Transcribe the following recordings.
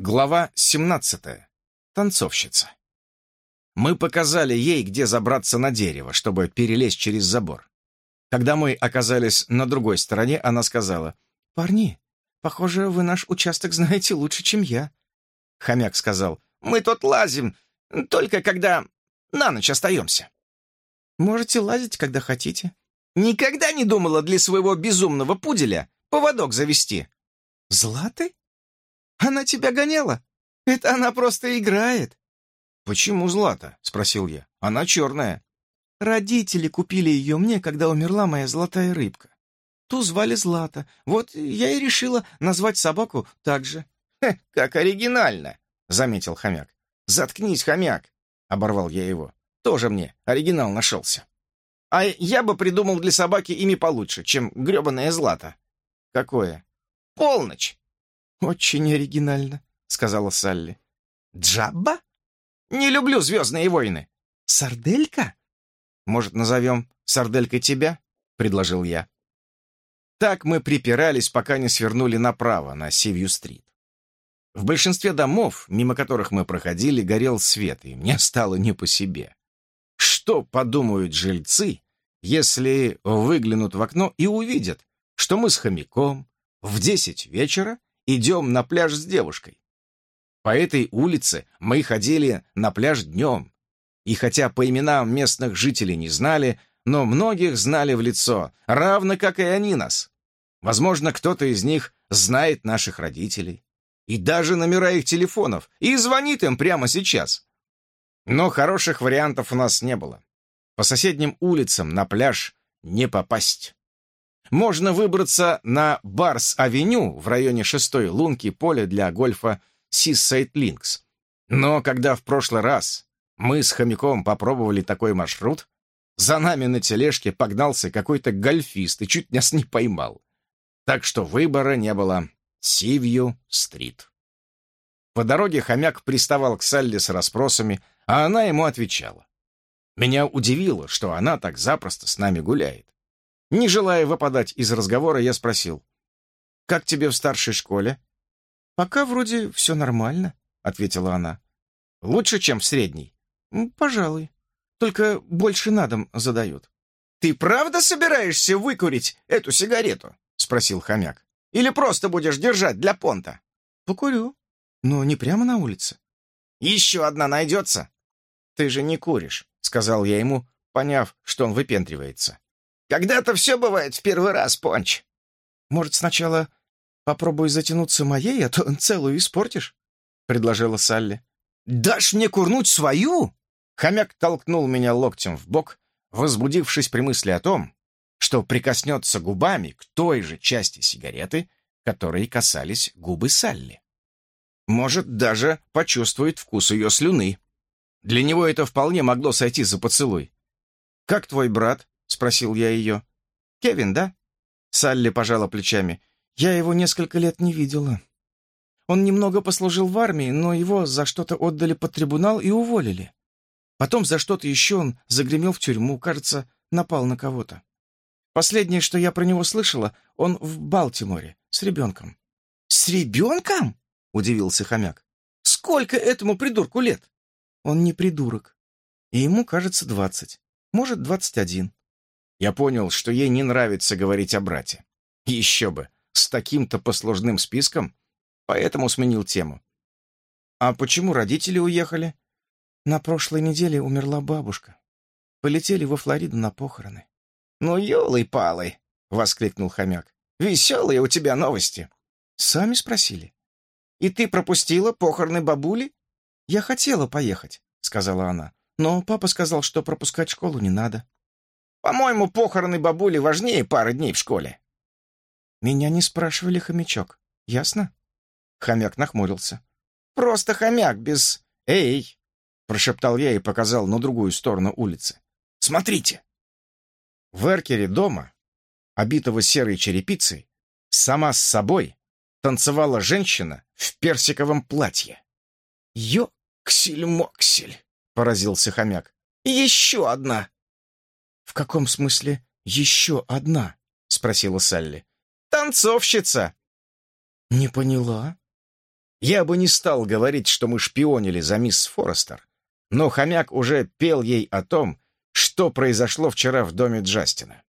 Глава 17. Танцовщица. Мы показали ей, где забраться на дерево, чтобы перелезть через забор. Когда мы оказались на другой стороне, она сказала, «Парни, похоже, вы наш участок знаете лучше, чем я». Хомяк сказал, «Мы тут лазим, только когда на ночь остаемся». «Можете лазить, когда хотите». «Никогда не думала для своего безумного пуделя поводок завести». «Златы?» Она тебя гоняла? Это она просто играет». «Почему Злата?» — спросил я. «Она черная». «Родители купили ее мне, когда умерла моя золотая рыбка. Ту звали Злата. Вот я и решила назвать собаку так же». «Хе, как оригинально!» — заметил хомяк. «Заткнись, хомяк!» — оборвал я его. «Тоже мне оригинал нашелся. А я бы придумал для собаки имя получше, чем гребаная Злата». «Какое?» «Полночь!» «Очень оригинально», — сказала Салли. «Джабба? Не люблю «Звездные войны». «Сарделька?» «Может, назовем «Сарделькой тебя?» — предложил я. Так мы припирались, пока не свернули направо, на Сивью-стрит. В большинстве домов, мимо которых мы проходили, горел свет, и мне стало не по себе. Что подумают жильцы, если выглянут в окно и увидят, что мы с хомяком в десять вечера идем на пляж с девушкой. По этой улице мы ходили на пляж днем, и хотя по именам местных жителей не знали, но многих знали в лицо, равно как и они нас. Возможно, кто-то из них знает наших родителей, и даже номера их телефонов, и звонит им прямо сейчас. Но хороших вариантов у нас не было. По соседним улицам на пляж не попасть можно выбраться на Барс-авеню в районе шестой лунки поля для гольфа Сиссайд Линкс. Но когда в прошлый раз мы с хомяком попробовали такой маршрут, за нами на тележке погнался какой-то гольфист и чуть нас не поймал. Так что выбора не было. Сивью-стрит. По дороге хомяк приставал к Салли с расспросами, а она ему отвечала. Меня удивило, что она так запросто с нами гуляет. Не желая выпадать из разговора, я спросил. «Как тебе в старшей школе?» «Пока вроде все нормально», — ответила она. «Лучше, чем в средней?» «Пожалуй. Только больше на дом задают». «Ты правда собираешься выкурить эту сигарету?» — спросил хомяк. «Или просто будешь держать для понта?» «Покурю, но не прямо на улице». «Еще одна найдется?» «Ты же не куришь», — сказал я ему, поняв, что он выпендривается. Когда-то все бывает в первый раз, Понч. Может, сначала попробуй затянуться моей, а то целую испортишь?» — предложила Салли. «Дашь мне курнуть свою?» Хомяк толкнул меня локтем в бок, возбудившись при мысли о том, что прикоснется губами к той же части сигареты, которой касались губы Салли. Может, даже почувствует вкус ее слюны. Для него это вполне могло сойти за поцелуй. «Как твой брат?» — спросил я ее. «Кевин, да?» Салли пожала плечами. «Я его несколько лет не видела. Он немного послужил в армии, но его за что-то отдали под трибунал и уволили. Потом за что-то еще он загремел в тюрьму, кажется, напал на кого-то. Последнее, что я про него слышала, он в Балтиморе с ребенком». «С ребенком?» — удивился хомяк. «Сколько этому придурку лет?» «Он не придурок. И ему, кажется, двадцать. Может, двадцать один. Я понял, что ей не нравится говорить о брате. Еще бы, с таким-то послужным списком. Поэтому сменил тему. «А почему родители уехали?» «На прошлой неделе умерла бабушка. Полетели во Флориду на похороны». «Ну, елы-палы!» — воскликнул хомяк. «Веселые у тебя новости». «Сами спросили». «И ты пропустила похороны бабули?» «Я хотела поехать», — сказала она. «Но папа сказал, что пропускать школу не надо». По-моему, похороны бабули важнее пары дней в школе. Меня не спрашивали хомячок. Ясно? Хомяк нахмурился. Просто хомяк без «Эй!» Прошептал я и показал на другую сторону улицы. Смотрите! В эркере дома, обитого серой черепицей, сама с собой танцевала женщина в персиковом платье. «Ёксель-моксель!» — поразился хомяк. «Еще одна!» «В каком смысле еще одна?» — спросила Салли. «Танцовщица!» «Не поняла». Я бы не стал говорить, что мы шпионили за мисс Форестер, но хомяк уже пел ей о том, что произошло вчера в доме Джастина.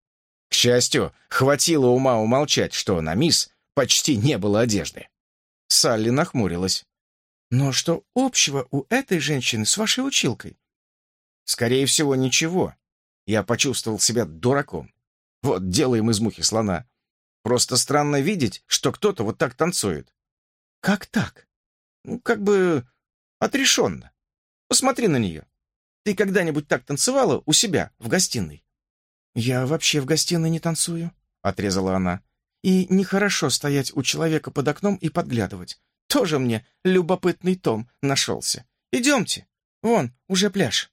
К счастью, хватило ума умолчать, что на мисс почти не было одежды. Салли нахмурилась. «Но что общего у этой женщины с вашей училкой?» «Скорее всего, ничего. Я почувствовал себя дураком. Вот делаем из мухи слона. Просто странно видеть, что кто-то вот так танцует». «Как так?» «Ну, как бы отрешенно. Посмотри на нее. Ты когда-нибудь так танцевала у себя в гостиной?» «Я вообще в гостиной не танцую», — отрезала она. «И нехорошо стоять у человека под окном и подглядывать. Тоже мне любопытный том нашелся. Идемте, вон, уже пляж».